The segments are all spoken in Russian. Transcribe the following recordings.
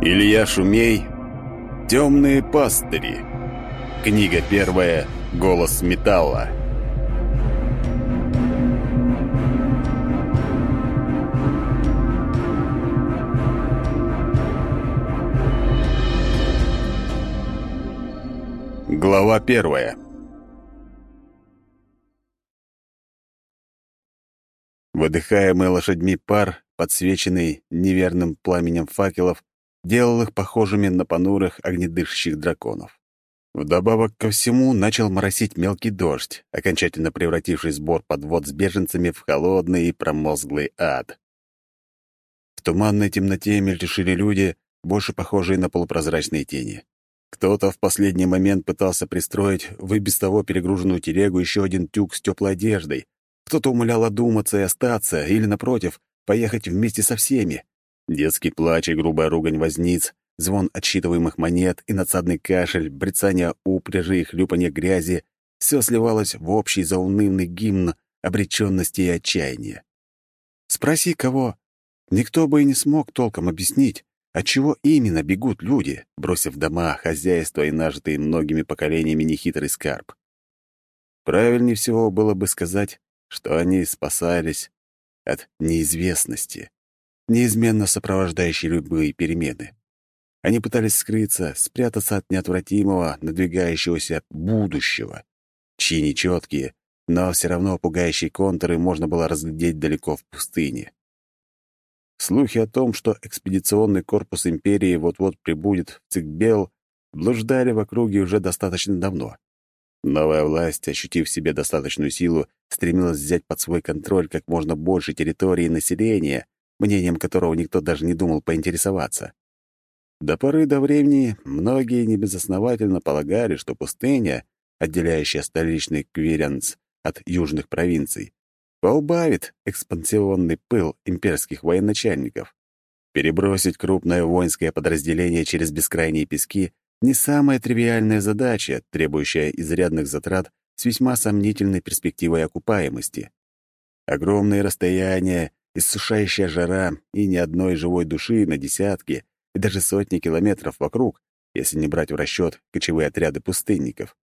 Илья Шумей «Темные пастыри». Книга первая «Голос металла». Глава первая. Выдыхаемый лошадьми пар, подсвеченный неверным пламенем факелов, делал их похожими на понурых огнедышащих драконов. Вдобавок ко всему начал моросить мелкий дождь, окончательно превративший сбор подвод с беженцами в холодный и промозглый ад. В туманной темноте мельтешили люди, больше похожие на полупрозрачные тени. Кто-то в последний момент пытался пристроить в без того перегруженную телегу еще один тюк с теплой одеждой. Кто-то умолял одуматься и остаться, или, напротив, поехать вместе со всеми. Детский плач и грубая ругань возниц, звон отсчитываемых монет и надсадный кашель, брецание упряжи и хлюпанье грязи — все сливалось в общий заунывный гимн обреченности и отчаяния. Спроси кого, никто бы и не смог толком объяснить, Отчего именно бегут люди, бросив дома, хозяйство и нажитые многими поколениями нехитрый скарб? Правильнее всего было бы сказать, что они спасались от неизвестности, неизменно сопровождающей любые перемены. Они пытались скрыться, спрятаться от неотвратимого, надвигающегося будущего, чьи нечеткие, но все равно пугающие контуры можно было разглядеть далеко в пустыне. Слухи о том, что экспедиционный корпус империи вот-вот прибудет в Цикбел, блуждали в округе уже достаточно давно. Новая власть, ощутив в себе достаточную силу, стремилась взять под свой контроль как можно больше территории и населения, мнением которого никто даже не думал поинтересоваться. До поры до времени многие небезосновательно полагали, что пустыня, отделяющая столичный Кверенц от южных провинций, поубавит экспансионный пыл имперских военачальников. Перебросить крупное воинское подразделение через бескрайние пески — не самая тривиальная задача, требующая изрядных затрат с весьма сомнительной перспективой окупаемости. Огромные расстояния, иссушающая жара и ни одной живой души на десятки и даже сотни километров вокруг, если не брать в расчет кочевые отряды пустынников.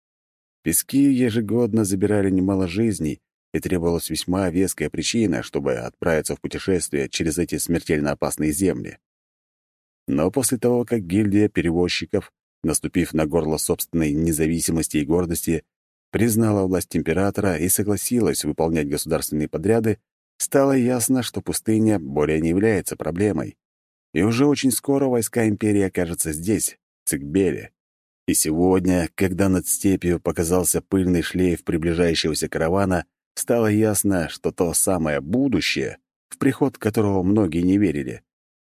Пески ежегодно забирали немало жизней, и требовалась весьма веская причина, чтобы отправиться в путешествие через эти смертельно опасные земли. Но после того, как гильдия перевозчиков, наступив на горло собственной независимости и гордости, признала власть императора и согласилась выполнять государственные подряды, стало ясно, что пустыня более не является проблемой. И уже очень скоро войска империи окажутся здесь, в Цикбеле. И сегодня, когда над степью показался пыльный шлейф приближающегося каравана, стало ясно, что то самое будущее, в приход которого многие не верили,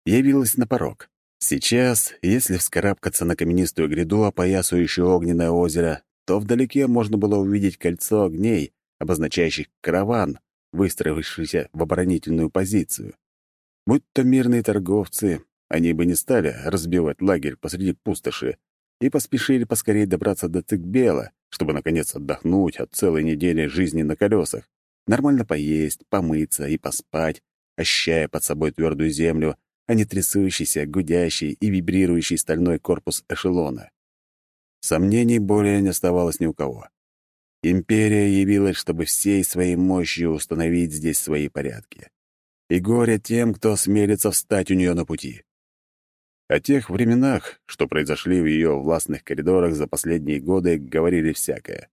явилось на порог. Сейчас, если вскарабкаться на каменистую гряду, опоясывающую огненное озеро, то вдалеке можно было увидеть кольцо огней, обозначающих караван, выстроившийся в оборонительную позицию. Будь то мирные торговцы, они бы не стали разбивать лагерь посреди пустоши и поспешили поскорее добраться до Цикбела, чтобы, наконец, отдохнуть от целой недели жизни на колесах, нормально поесть, помыться и поспать, ощущая под собой твердую землю, а не трясущийся, гудящий и вибрирующий стальной корпус эшелона. Сомнений более не оставалось ни у кого. Империя явилась, чтобы всей своей мощью установить здесь свои порядки. И горе тем, кто осмелится встать у нее на пути. О тех временах, что произошли в ее властных коридорах за последние годы, говорили всякое.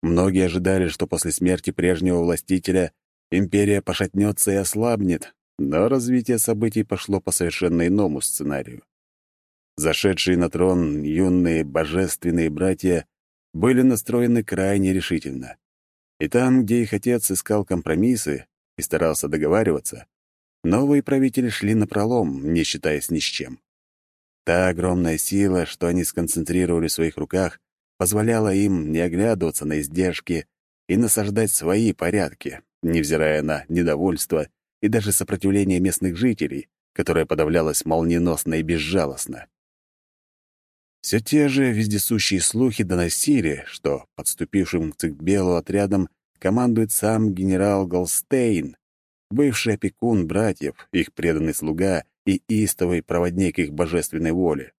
Многие ожидали, что после смерти прежнего властителя империя пошатнется и ослабнет, но развитие событий пошло по совершенно иному сценарию. Зашедшие на трон юные божественные братья были настроены крайне решительно. И там, где их отец искал компромиссы и старался договариваться, новые правители шли напролом, не считаясь ни с чем. Та огромная сила, что они сконцентрировали в своих руках, позволяла им не оглядываться на издержки и насаждать свои порядки, невзирая на недовольство и даже сопротивление местных жителей, которое подавлялось молниеносно и безжалостно. Все те же вездесущие слухи доносили, что подступившим к Цикбелу отрядом командует сам генерал Голстейн, бывший опекун братьев, их преданный слуга и истовый проводник их божественной воли.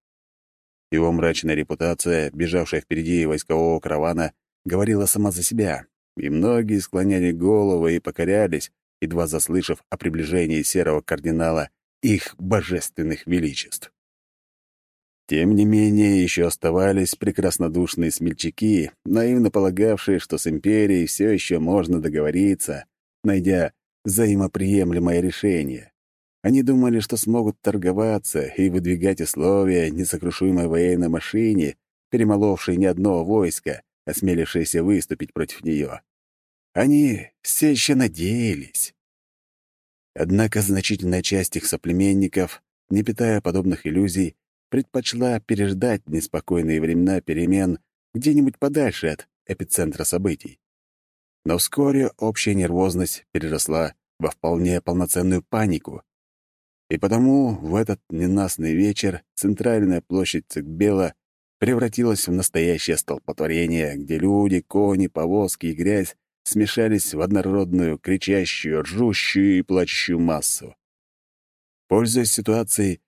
Его мрачная репутация, бежавшая впереди войскового каравана, говорила сама за себя, и многие склоняли головы и покорялись, едва заслышав о приближении серого кардинала их божественных величеств. Тем не менее, еще оставались прекраснодушные смельчаки, наивно полагавшие, что с империей все еще можно договориться, найдя взаимоприемлемое решение. Они думали, что смогут торговаться и выдвигать условия несокрушимой военной машине, перемоловшей ни одно войско, осмелившееся выступить против нее. Они все еще надеялись. Однако значительная часть их соплеменников, не питая подобных иллюзий, предпочла переждать неспокойные времена перемен где-нибудь подальше от эпицентра событий. Но вскоре общая нервозность переросла во вполне полноценную панику. И потому в этот ненастный вечер центральная площадь Цикбела превратилась в настоящее столпотворение, где люди, кони, повозки и грязь смешались в однородную, кричащую, ржущую и плачущую массу. Пользуясь ситуацией,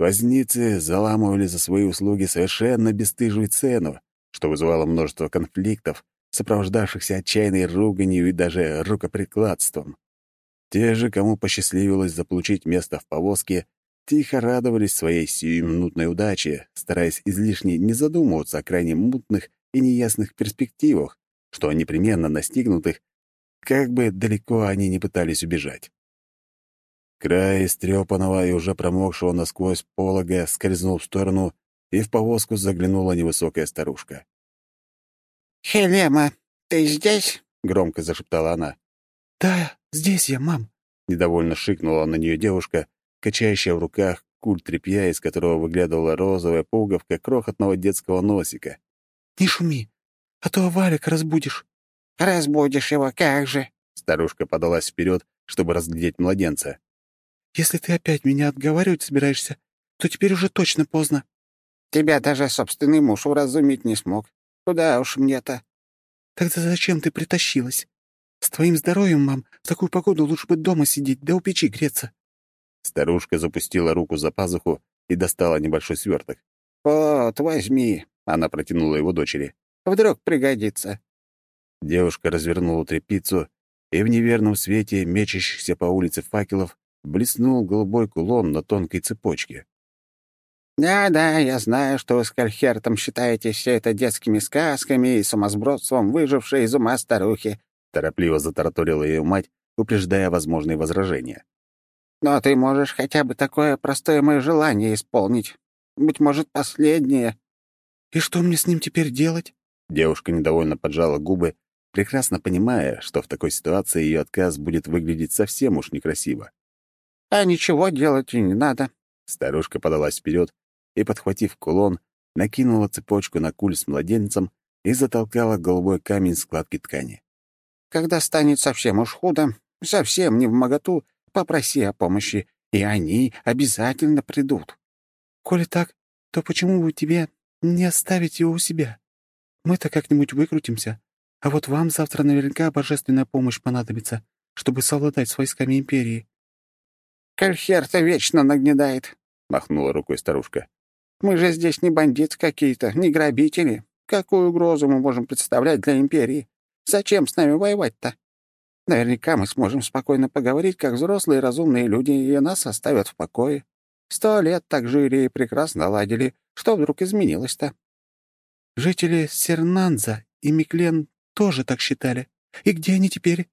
Возницы заламывали за свои услуги совершенно бесстыжую цену, что вызывало множество конфликтов, сопровождавшихся отчаянной руганью и даже рукоприкладством. Те же, кому посчастливилось заполучить место в повозке, тихо радовались своей сиюминутной удаче, стараясь излишне не задумываться о крайне мутных и неясных перспективах, что непременно настигнут их, как бы далеко они не пытались убежать. Край истрепанного и уже промокшего насквозь полога скользнул в сторону, и в повозку заглянула невысокая старушка. «Хелема, ты здесь?» — громко зашептала она. «Да, здесь я, мам», — недовольно шикнула на нее девушка, качающая в руках куль тряпья, из которого выглядывала розовая пуговка крохотного детского носика. «Не шуми, а то Валик разбудишь». «Разбудишь его, как же!» Старушка подалась вперед, чтобы разглядеть младенца. Если ты опять меня отговаривать собираешься, то теперь уже точно поздно. Тебя даже собственный муж уразумить не смог. Куда уж мне-то? Тогда зачем ты притащилась? С твоим здоровьем, мам, в такую погоду лучше бы дома сидеть, да у печи греться. Старушка запустила руку за пазуху и достала небольшой сверток. «Вот, возьми», — она протянула его дочери. «Вдруг пригодится». Девушка развернула тряпицу, и в неверном свете мечащихся по улице факелов блеснул голубой кулон на тонкой цепочке. «Да-да, я знаю, что вы с Кальхертом считаете все это детскими сказками и сумасбродством выжившей из ума старухи», — торопливо затараторила ее мать, упреждая возможные возражения. «Но ты можешь хотя бы такое простое мое желание исполнить. Быть может, последнее». «И что мне с ним теперь делать?» Девушка недовольно поджала губы, прекрасно понимая, что в такой ситуации ее отказ будет выглядеть совсем уж некрасиво. «А ничего делать и не надо». Старушка подалась вперед и, подхватив кулон, накинула цепочку на куль с младенцем и затолкала голубой камень в складки ткани. «Когда станет совсем уж худо, совсем не в моготу, попроси о помощи, и они обязательно придут». «Коли так, то почему бы тебе не оставить его у себя? Мы-то как-нибудь выкрутимся, а вот вам завтра наверняка божественная помощь понадобится, чтобы совладать с войсками Империи. Кальхер-то вечно нагнедает», — махнула рукой старушка. «Мы же здесь не бандиты какие-то, не грабители. Какую угрозу мы можем представлять для империи? Зачем с нами воевать-то? Наверняка мы сможем спокойно поговорить, как взрослые разумные люди, и нас оставят в покое. Сто лет так жили и прекрасно ладили. Что вдруг изменилось-то?» «Жители Сернанза и Миклен тоже так считали. И где они теперь?»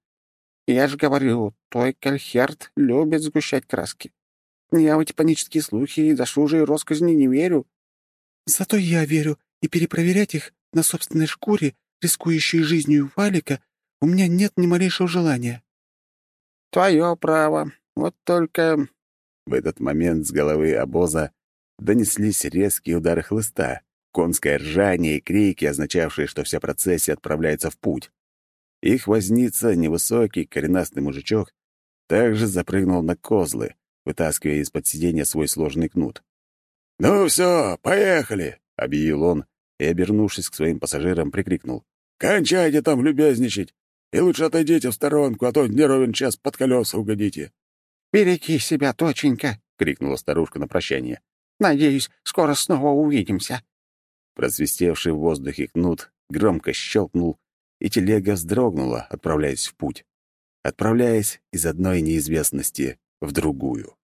Я же говорю, твой Кальхерт любит сгущать краски. Я в эти панические слухи и досужие росказни не верю. Зато я верю, и перепроверять их на собственной шкуре, рискующей жизнью Валика, у меня нет ни малейшего желания. Твое право. Вот только... В этот момент с головы обоза донеслись резкие удары хлыста, конское ржание и крики, означавшие, что вся процессия отправляется в путь. Их возница, невысокий, коренастый мужичок, также запрыгнул на козлы, вытаскивая из-под сиденья свой сложный кнут. «Ну все, поехали!» — объявил он и, обернувшись к своим пассажирам, прикрикнул. «Кончайте там любезничать! И лучше отойдите в сторонку, а то не ровен час под колеса угодите!» «Береги себя, доченька!» — крикнула старушка на прощание. «Надеюсь, скоро снова увидимся». Просвистевший в воздухе кнут громко щелкнул, и телега вздрогнула, отправляясь в путь. Отправляясь из одной неизвестности в другую.